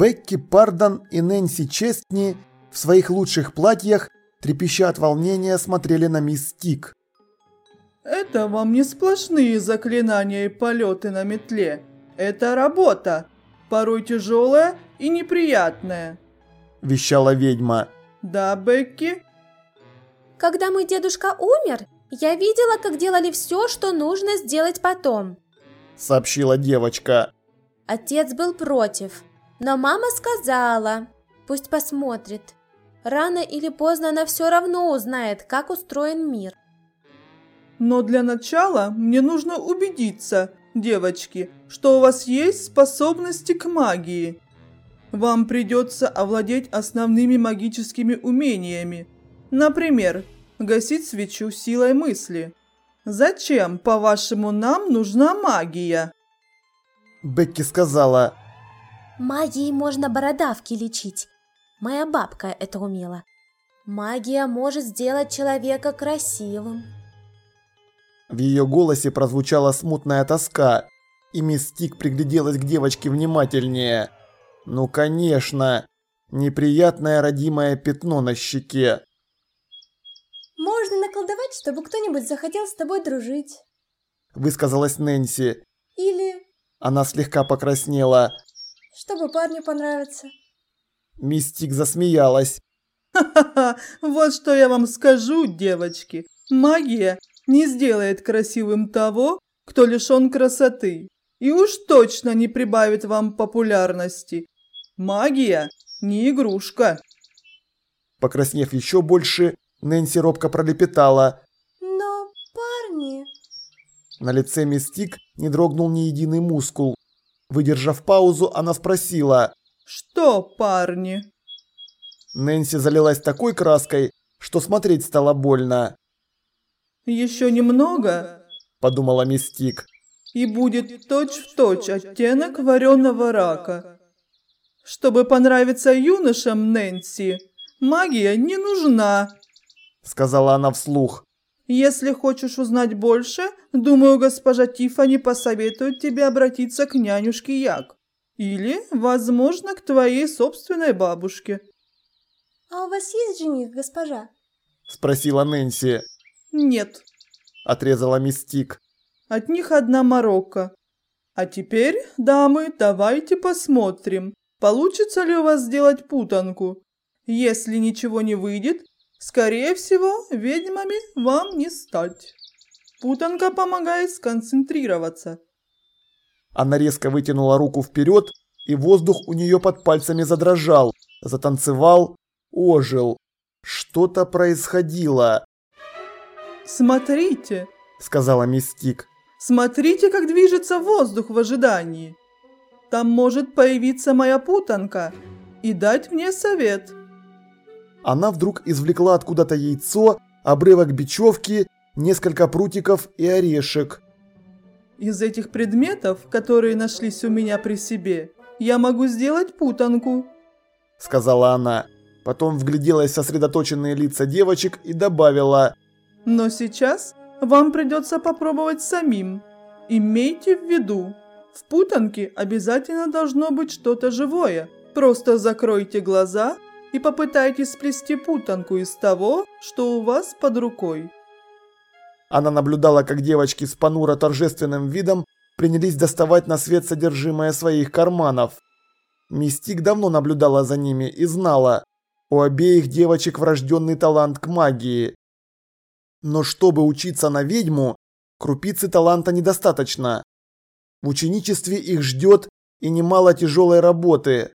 Бекки Пардон и Нэнси Честни в своих лучших платьях, трепеща от волнения, смотрели на мисс Тик. «Это вам не сплошные заклинания и полеты на метле. Это работа, порой тяжелая и неприятная», – вещала ведьма. «Да, Бекки?» «Когда мой дедушка умер, я видела, как делали все, что нужно сделать потом», – сообщила девочка. Отец был против, но мама сказала, пусть посмотрит. Рано или поздно она все равно узнает, как устроен мир. Но для начала мне нужно убедиться, девочки, что у вас есть способности к магии. Вам придется овладеть основными магическими умениями. Например, гасить свечу силой мысли. Зачем, по-вашему, нам нужна магия? Бекки сказала, Магией можно бородавки лечить. Моя бабка это умела. Магия может сделать человека красивым. В ее голосе прозвучала смутная тоска, и мисс Тик пригляделась к девочке внимательнее. Ну, конечно, неприятное родимое пятно на щеке. Можно наколдовать, чтобы кто-нибудь захотел с тобой дружить. Высказалась Нэнси. Или... Она слегка покраснела чтобы парню понравиться. Мистик засмеялась. Ха-ха-ха, вот что я вам скажу, девочки. Магия не сделает красивым того, кто лишен красоты. И уж точно не прибавит вам популярности. Магия не игрушка. Покраснев еще больше, Нэнси робко пролепетала. Но парни... На лице Мистик не дрогнул ни единый мускул. Выдержав паузу, она спросила. «Что, парни?» Нэнси залилась такой краской, что смотреть стало больно. «Еще немного?» – подумала Мистик. «И будет точь-в-точь точь оттенок вареного рака. Чтобы понравиться юношам, Нэнси, магия не нужна», – сказала она вслух. Если хочешь узнать больше, думаю, госпожа Тифани посоветует тебе обратиться к нянюшке Як. Или, возможно, к твоей собственной бабушке. А у вас есть жених, госпожа? Спросила Нэнси. Нет. Отрезала Мистик. От них одна морока. А теперь, дамы, давайте посмотрим, получится ли у вас сделать путанку. Если ничего не выйдет, Скорее всего, ведьмами вам не стать. Путанка помогает сконцентрироваться. Она резко вытянула руку вперед, и воздух у нее под пальцами задрожал, затанцевал, ожил. Что-то происходило. «Смотрите», — сказала Мистик. «Смотрите, как движется воздух в ожидании. Там может появиться моя путанка и дать мне совет» она вдруг извлекла откуда-то яйцо, обрывок бечевки, несколько прутиков и орешек. «Из этих предметов, которые нашлись у меня при себе, я могу сделать путанку», — сказала она. Потом вгляделась в сосредоточенные лица девочек и добавила. «Но сейчас вам придется попробовать самим. Имейте в виду, в путанке обязательно должно быть что-то живое. Просто закройте глаза и попытайтесь сплести путанку из того, что у вас под рукой. Она наблюдала, как девочки с понуро торжественным видом принялись доставать на свет содержимое своих карманов. Мистик давно наблюдала за ними и знала, у обеих девочек врожденный талант к магии. Но чтобы учиться на ведьму, крупицы таланта недостаточно. В ученичестве их ждет и немало тяжелой работы,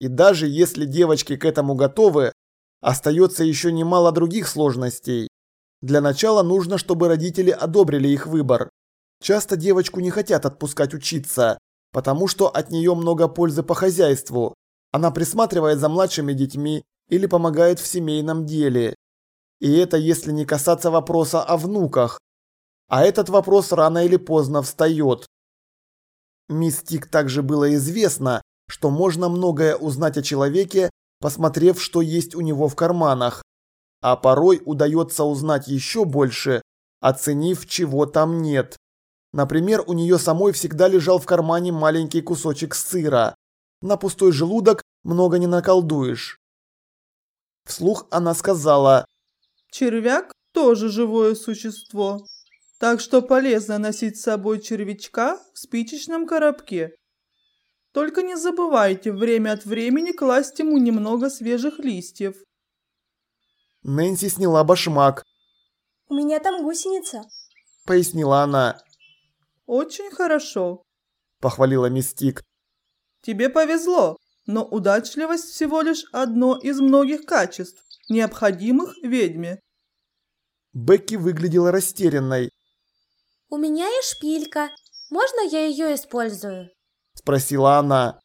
и даже если девочки к этому готовы, остается еще немало других сложностей. Для начала нужно, чтобы родители одобрили их выбор. Часто девочку не хотят отпускать учиться, потому что от нее много пользы по хозяйству. Она присматривает за младшими детьми или помогает в семейном деле. И это если не касаться вопроса о внуках. А этот вопрос рано или поздно встает. Мистик также было известно, что можно многое узнать о человеке, посмотрев, что есть у него в карманах. А порой удается узнать еще больше, оценив, чего там нет. Например, у нее самой всегда лежал в кармане маленький кусочек сыра. На пустой желудок много не наколдуешь. Вслух она сказала, Червяк тоже живое существо. Так что полезно носить с собой червячка в спичечном коробке. Только не забывайте время от времени класть ему немного свежих листьев. Нэнси сняла башмак, У меня там гусеница. пояснила она, Очень хорошо. похвалила Мистик. Тебе повезло, но удачливость всего лишь одно из многих качеств, необходимых ведьме. Бекки выглядела растерянной, У меня есть шпилька. Можно я ее использую? спросила она,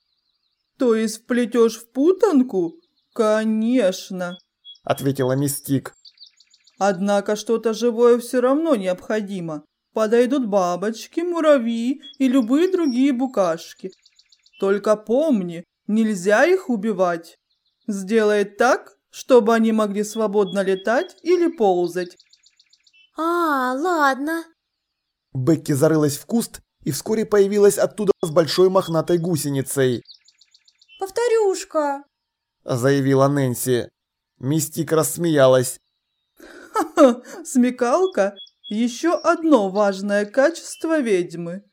То есть вплетешь в путанку? Конечно. Ответила Мистик. Однако что-то живое все равно необходимо. Подойдут бабочки, муравьи и любые другие букашки. Только помни, нельзя их убивать. Сделай так, чтобы они могли свободно летать или ползать. А, ладно. Бекки зарылась в куст и вскоре появилась оттуда с большой мохнатой гусеницей, Повторюшка. заявила Нэнси. Мистик рассмеялась. Смекалка – еще одно важное качество ведьмы.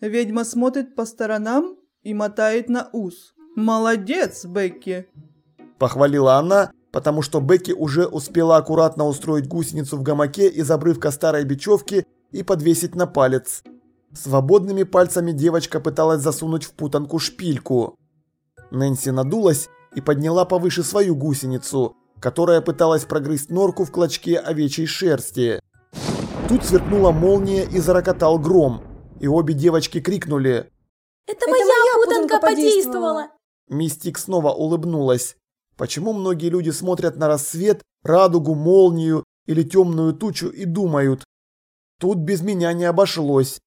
Ведьма смотрит по сторонам и мотает на ус. Молодец, Бекки. Похвалила она, потому что Бекки уже успела аккуратно устроить гусеницу в гамаке из обрывка старой бечевки и подвесить на палец. Свободными пальцами девочка пыталась засунуть в путанку шпильку. Нэнси надулась и подняла повыше свою гусеницу, которая пыталась прогрызть норку в клочке овечьей шерсти. Тут сверкнула молния и зарокотал гром, и обе девочки крикнули. Это, моя, путанка подействовала. Мистик снова улыбнулась. Почему многие люди смотрят на рассвет, радугу, молнию или темную тучу и думают, тут без меня не обошлось.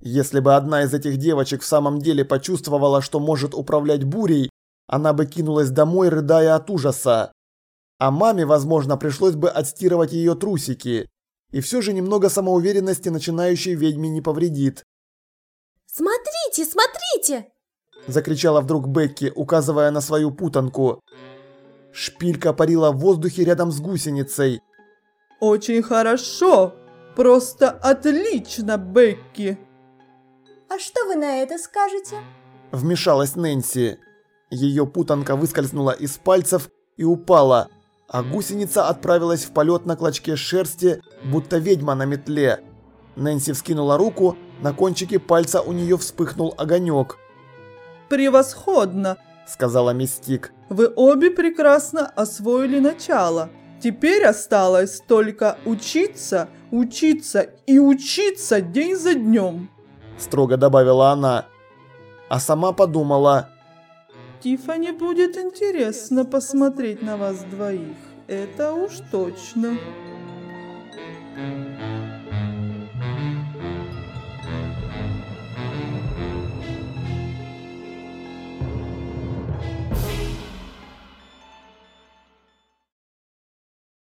Если бы одна из этих девочек в самом деле почувствовала, что может управлять бурей, она бы кинулась домой, рыдая от ужаса. А маме, возможно, пришлось бы отстирывать ее трусики. И все же немного самоуверенности начинающей ведьме не повредит. Смотрите, смотрите! Закричала вдруг Бекки, указывая на свою путанку. Шпилька парила в воздухе рядом с гусеницей. Очень хорошо. Просто отлично, Бекки. А что вы на это скажете? Вмешалась Нэнси. Ее путанка выскользнула из пальцев и упала, а гусеница отправилась в полет на клочке шерсти, будто ведьма на метле. Нэнси вскинула руку, на кончике пальца у нее вспыхнул огонек, Превосходно. сказала Мистик. Вы обе прекрасно освоили начало. Теперь осталось только учиться, учиться и учиться день за днем. Строго добавила она. А сама подумала, Тиффани будет интересно посмотреть на вас двоих. Это уж точно.